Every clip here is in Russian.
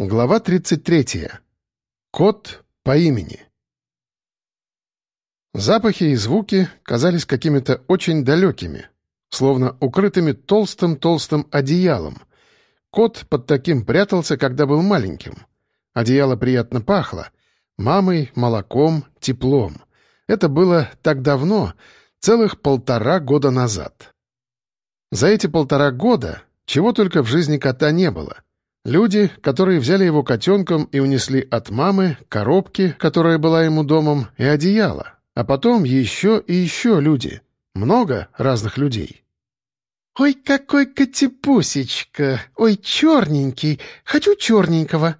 Глава 33. Кот по имени. Запахи и звуки казались какими-то очень далекими, словно укрытыми толстым-толстым одеялом. Кот под таким прятался, когда был маленьким. Одеяло приятно пахло. Мамой, молоком, теплом. Это было так давно, целых полтора года назад. За эти полтора года чего только в жизни кота не было — Люди, которые взяли его котенком и унесли от мамы, коробки, которая была ему домом, и одеяло. А потом еще и еще люди. Много разных людей. «Ой, какой котипусечка! Ой, черненький! Хочу черненького!»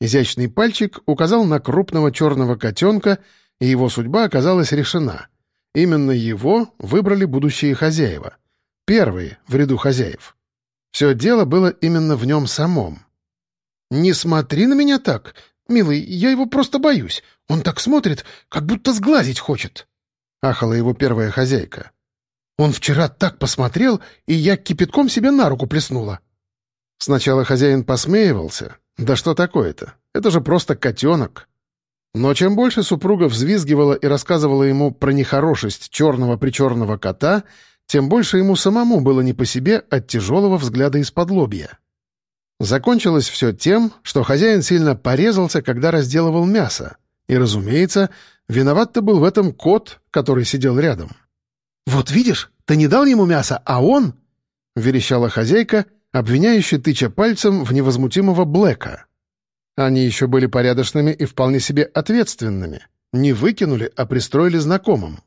Изящный пальчик указал на крупного черного котенка, и его судьба оказалась решена. Именно его выбрали будущие хозяева. Первые в ряду хозяев. Все дело было именно в нем самом. «Не смотри на меня так, милый, я его просто боюсь. Он так смотрит, как будто сглазить хочет», — ахала его первая хозяйка. «Он вчера так посмотрел, и я кипятком себе на руку плеснула». Сначала хозяин посмеивался. «Да что такое-то? Это же просто котенок». Но чем больше супруга взвизгивала и рассказывала ему про нехорошесть черного-причерного кота — тем больше ему самому было не по себе от тяжелого взгляда из-под лобья. Закончилось все тем, что хозяин сильно порезался, когда разделывал мясо. И, разумеется, виноват-то был в этом кот, который сидел рядом. «Вот видишь, ты не дал ему мясо, а он...» — верещала хозяйка, обвиняющая тыча пальцем в невозмутимого Блэка. Они еще были порядочными и вполне себе ответственными. Не выкинули, а пристроили знакомым.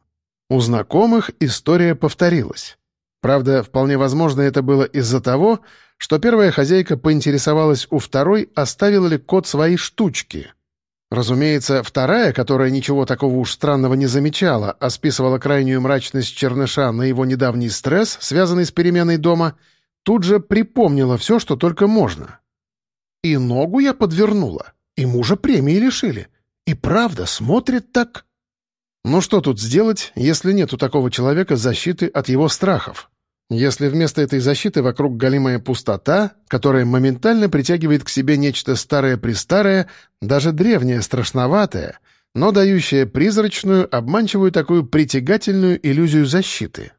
У знакомых история повторилась. Правда, вполне возможно, это было из-за того, что первая хозяйка поинтересовалась у второй, оставил ли кот свои штучки. Разумеется, вторая, которая ничего такого уж странного не замечала, а списывала крайнюю мрачность черныша на его недавний стресс, связанный с переменой дома, тут же припомнила все, что только можно. «И ногу я подвернула, и мужа премии лишили. И правда, смотрит так...» Ну что тут сделать, если нет у такого человека защиты от его страхов? Если вместо этой защиты вокруг галимая пустота, которая моментально притягивает к себе нечто старое-престарое, даже древнее страшноватое, но дающее призрачную, обманчивую такую притягательную иллюзию защиты.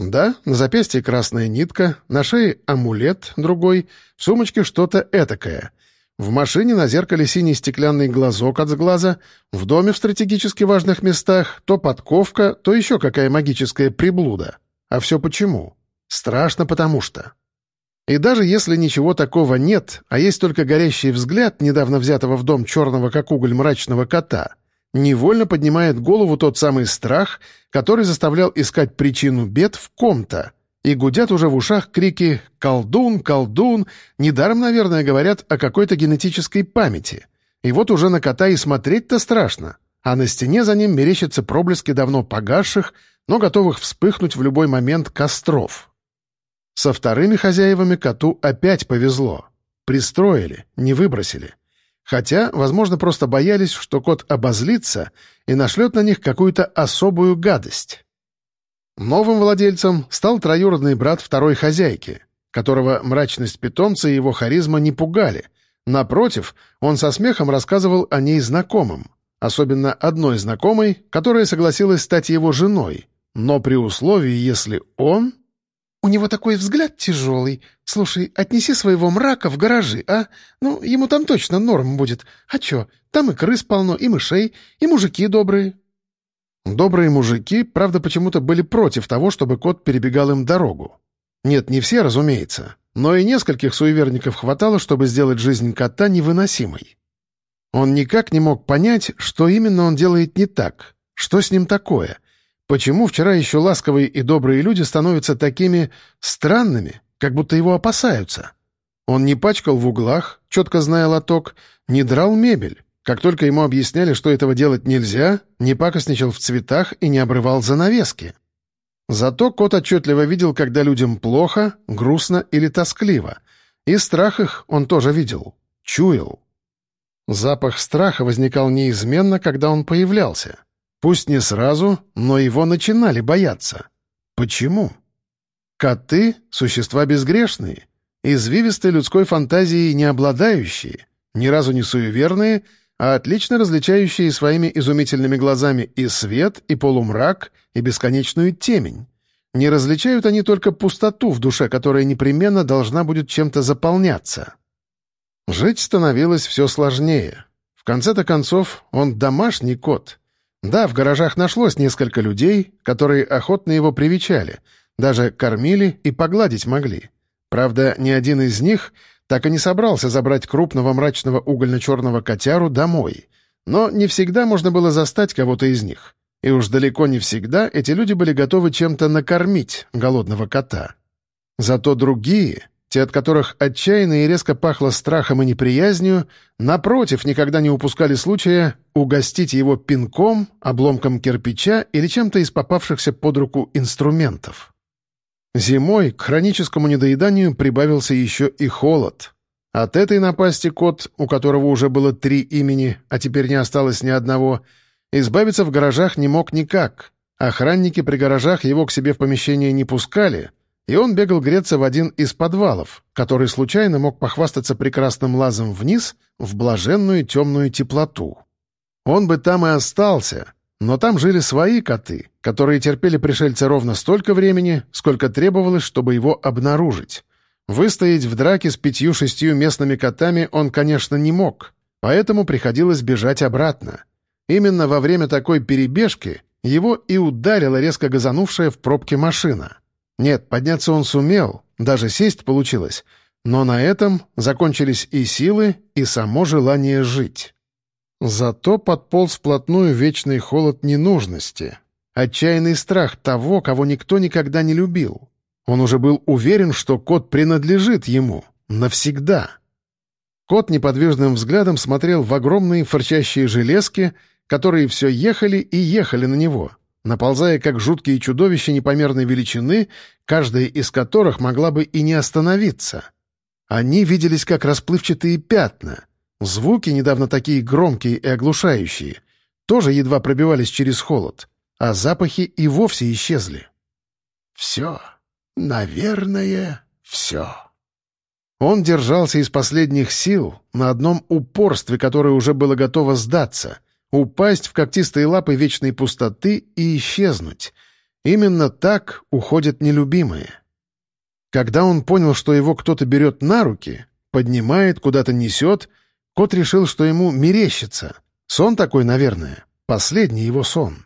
Да, на запястье красная нитка, на шее амулет другой, в сумочке что-то этакое — в машине на зеркале синий стеклянный глазок от сглаза, в доме в стратегически важных местах то подковка, то еще какая магическая приблуда. А все почему? Страшно потому что. И даже если ничего такого нет, а есть только горящий взгляд недавно взятого в дом черного как уголь мрачного кота, невольно поднимает голову тот самый страх, который заставлял искать причину бед в ком-то — и гудят уже в ушах крики «Колдун! Колдун!» Недаром, наверное, говорят о какой-то генетической памяти. И вот уже на кота и смотреть-то страшно. А на стене за ним мерещатся проблески давно погасших, но готовых вспыхнуть в любой момент костров. Со вторыми хозяевами коту опять повезло. Пристроили, не выбросили. Хотя, возможно, просто боялись, что кот обозлится и нашлет на них какую-то особую гадость. Новым владельцем стал троюродный брат второй хозяйки, которого мрачность питомца и его харизма не пугали. Напротив, он со смехом рассказывал о ней знакомым, особенно одной знакомой, которая согласилась стать его женой, но при условии, если он... «У него такой взгляд тяжелый. Слушай, отнеси своего мрака в гаражи, а? Ну, ему там точно норм будет. А чё, там и крыс полно, и мышей, и мужики добрые». Добрые мужики, правда, почему-то были против того, чтобы кот перебегал им дорогу. Нет, не все, разумеется, но и нескольких суеверников хватало, чтобы сделать жизнь кота невыносимой. Он никак не мог понять, что именно он делает не так, что с ним такое, почему вчера еще ласковые и добрые люди становятся такими странными, как будто его опасаются. Он не пачкал в углах, четко зная лоток, не драл мебель, как только ему объясняли, что этого делать нельзя, не пакостничал в цветах и не обрывал занавески. Зато кот отчетливо видел, когда людям плохо, грустно или тоскливо. И страх их он тоже видел, чуял. Запах страха возникал неизменно, когда он появлялся. Пусть не сразу, но его начинали бояться. Почему? Коты — существа безгрешные. Извивистой людской фантазией не обладающие, ни разу не суеверные, а отлично различающие своими изумительными глазами и свет, и полумрак, и бесконечную темень. Не различают они только пустоту в душе, которая непременно должна будет чем-то заполняться. Жить становилось все сложнее. В конце-то концов, он домашний кот. Да, в гаражах нашлось несколько людей, которые охотно его привечали, даже кормили и погладить могли. Правда, ни один из них так и не собрался забрать крупного мрачного угольно-черного котяру домой. Но не всегда можно было застать кого-то из них. И уж далеко не всегда эти люди были готовы чем-то накормить голодного кота. Зато другие, те, от которых отчаянно и резко пахло страхом и неприязнью, напротив, никогда не упускали случая угостить его пинком, обломком кирпича или чем-то из попавшихся под руку инструментов. Зимой к хроническому недоеданию прибавился еще и холод. От этой напасти кот, у которого уже было три имени, а теперь не осталось ни одного, избавиться в гаражах не мог никак. Охранники при гаражах его к себе в помещение не пускали — и он бегал греться в один из подвалов, который случайно мог похвастаться прекрасным лазом вниз в блаженную темную теплоту. Он бы там и остался, но там жили свои коты, которые терпели пришельца ровно столько времени, сколько требовалось, чтобы его обнаружить. Выстоять в драке с пятью-шестью местными котами он, конечно, не мог, поэтому приходилось бежать обратно. Именно во время такой перебежки его и ударила резко газанувшая в пробке машина. Нет, подняться он сумел, даже сесть получилось, но на этом закончились и силы, и само желание жить. Зато подполз вплотную вечный холод ненужности, отчаянный страх того, кого никто никогда не любил. Он уже был уверен, что кот принадлежит ему навсегда. Кот неподвижным взглядом смотрел в огромные форчащие железки, которые все ехали и ехали на него — наползая как жуткие чудовища непомерной величины, каждая из которых могла бы и не остановиться. Они виделись как расплывчатые пятна. Звуки, недавно такие громкие и оглушающие, тоже едва пробивались через холод, а запахи и вовсе исчезли. «Все, наверное, все». Он держался из последних сил на одном упорстве, которое уже было готово сдаться — упасть в когтистые лапы вечной пустоты и исчезнуть. Именно так уходят нелюбимые. Когда он понял, что его кто-то берет на руки, поднимает, куда-то несет, кот решил, что ему мерещится. Сон такой, наверное, последний его сон.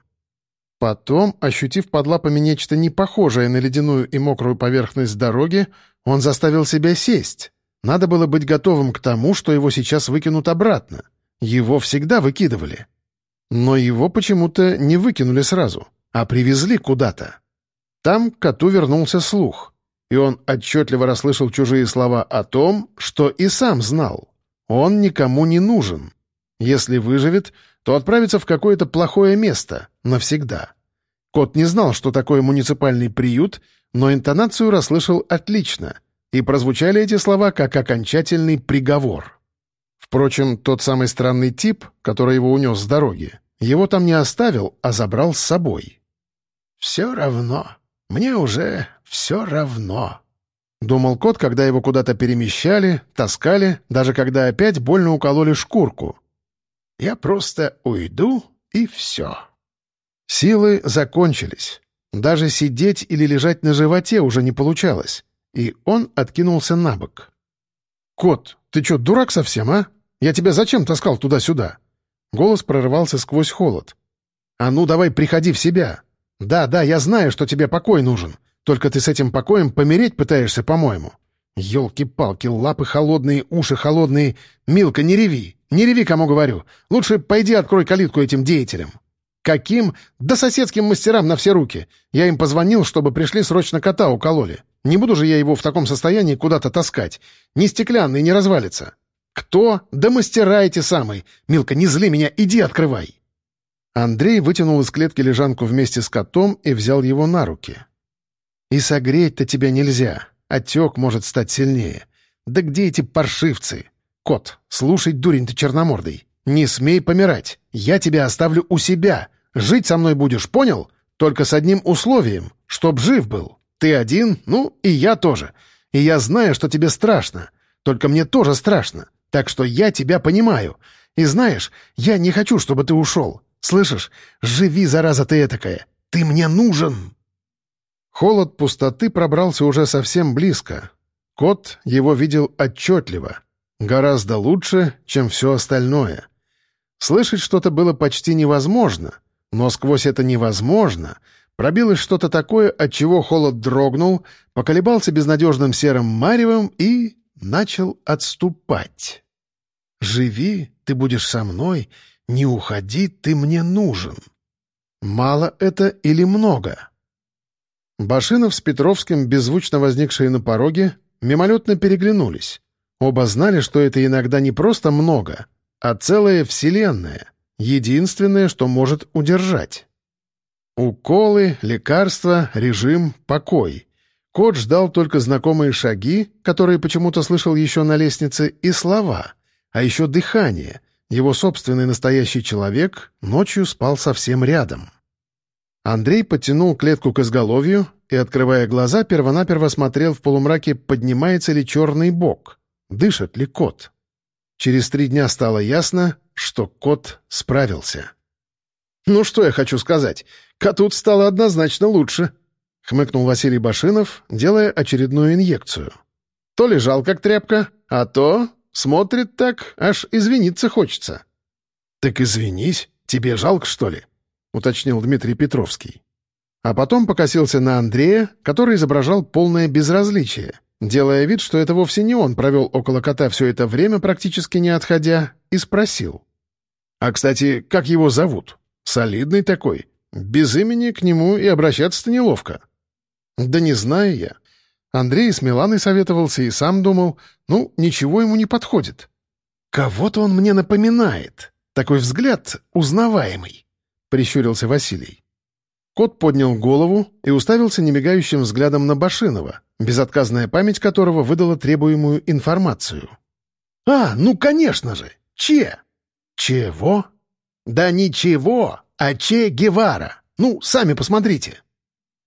Потом, ощутив под лапами нечто непохожее на ледяную и мокрую поверхность дороги, он заставил себя сесть. Надо было быть готовым к тому, что его сейчас выкинут обратно. Его всегда выкидывали. Но его почему-то не выкинули сразу, а привезли куда-то. Там к коту вернулся слух, и он отчетливо расслышал чужие слова о том, что и сам знал. Он никому не нужен. Если выживет, то отправится в какое-то плохое место навсегда. Кот не знал, что такое муниципальный приют, но интонацию расслышал отлично, и прозвучали эти слова как окончательный приговор. Впрочем, тот самый странный тип, который его унес с дороги, его там не оставил, а забрал с собой. «Все равно. Мне уже все равно», — думал кот, когда его куда-то перемещали, таскали, даже когда опять больно укололи шкурку. «Я просто уйду, и все». Силы закончились. Даже сидеть или лежать на животе уже не получалось, и он откинулся на бок. «Кот, ты что, дурак совсем, а? Я тебя зачем таскал туда-сюда?» Голос прорывался сквозь холод. «А ну давай приходи в себя! Да, да, я знаю, что тебе покой нужен. Только ты с этим покоем помереть пытаешься, по-моему. Ёлки-палки, лапы холодные, уши холодные. Милка, не реви! Не реви, кому говорю. Лучше пойди открой калитку этим деятелям». «Каким? Да соседским мастерам на все руки. Я им позвонил, чтобы пришли срочно кота укололи. Не буду же я его в таком состоянии куда-то таскать. Не стеклянный, не развалится». «Кто? Да мастера эти самые! Милка, не зли меня, иди открывай!» Андрей вытянул из клетки лежанку вместе с котом и взял его на руки. «И согреть-то тебя нельзя. Отек может стать сильнее. Да где эти паршивцы? Кот, слушай, дурень ты черномордый. Не смей помирать. Я тебя оставлю у себя. Жить со мной будешь, понял? Только с одним условием, чтоб жив был. Ты один, ну и я тоже. И я знаю, что тебе страшно. Только мне тоже страшно. Так что я тебя понимаю. И знаешь, я не хочу, чтобы ты ушел. Слышишь? Живи, зараза ты этакая. Ты мне нужен!» Холод пустоты пробрался уже совсем близко. Кот его видел отчетливо. Гораздо лучше, чем все остальное. Слышать что-то было почти невозможно, но сквозь это невозможно пробилось что-то такое, от чего холод дрогнул, поколебался безнадежным серым маревом и начал отступать. «Живи, ты будешь со мной, не уходи, ты мне нужен». Мало это или много? Башинов с Петровским, беззвучно возникшие на пороге, мимолетно переглянулись. Оба знали, что это иногда не просто много, а целая вселенная, единственное, что может удержать. Уколы, лекарства, режим, покой. Кот ждал только знакомые шаги, которые почему-то слышал еще на лестнице, и слова, а еще дыхание. Его собственный настоящий человек ночью спал совсем рядом. Андрей подтянул клетку к изголовью и, открывая глаза, первонаперво смотрел в полумраке, поднимается ли черный бок, дышит ли кот. Через три дня стало ясно, что кот справился. «Ну что я хочу сказать, коту стало однозначно лучше», — хмыкнул Василий Башинов, делая очередную инъекцию. «То лежал как тряпка, а то смотрит так, аж извиниться хочется». «Так извинись, тебе жалко, что ли?» Уточнил Дмитрий Петровский. А потом покосился на Андрея, который изображал полное безразличие, делая вид, что это вовсе не он провел около кота все это время, практически не отходя, и спросил. «А, кстати, как его зовут? Солидный такой. Без имени к нему и обращаться-то неловко». «Да не знаю я». Андрей с Миланой советовался и сам думал, ну, ничего ему не подходит. «Кого-то он мне напоминает. Такой взгляд узнаваемый» прищурился Василий. Кот поднял голову и уставился немигающим взглядом на Башинова, безотказная память которого выдала требуемую информацию. «А, ну, конечно же! Че?» «Чего?» «Да ничего, а Че Гевара. Ну, сами посмотрите».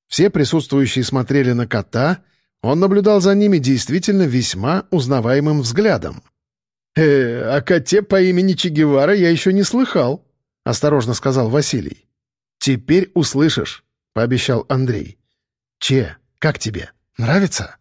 Все присутствующие смотрели на кота, он наблюдал за ними действительно весьма узнаваемым взглядом. «Э, о коте по имени Че Гевара я еще не слыхал», — осторожно сказал Василий. «Теперь услышишь», — пообещал Андрей. «Че, как тебе? Нравится?»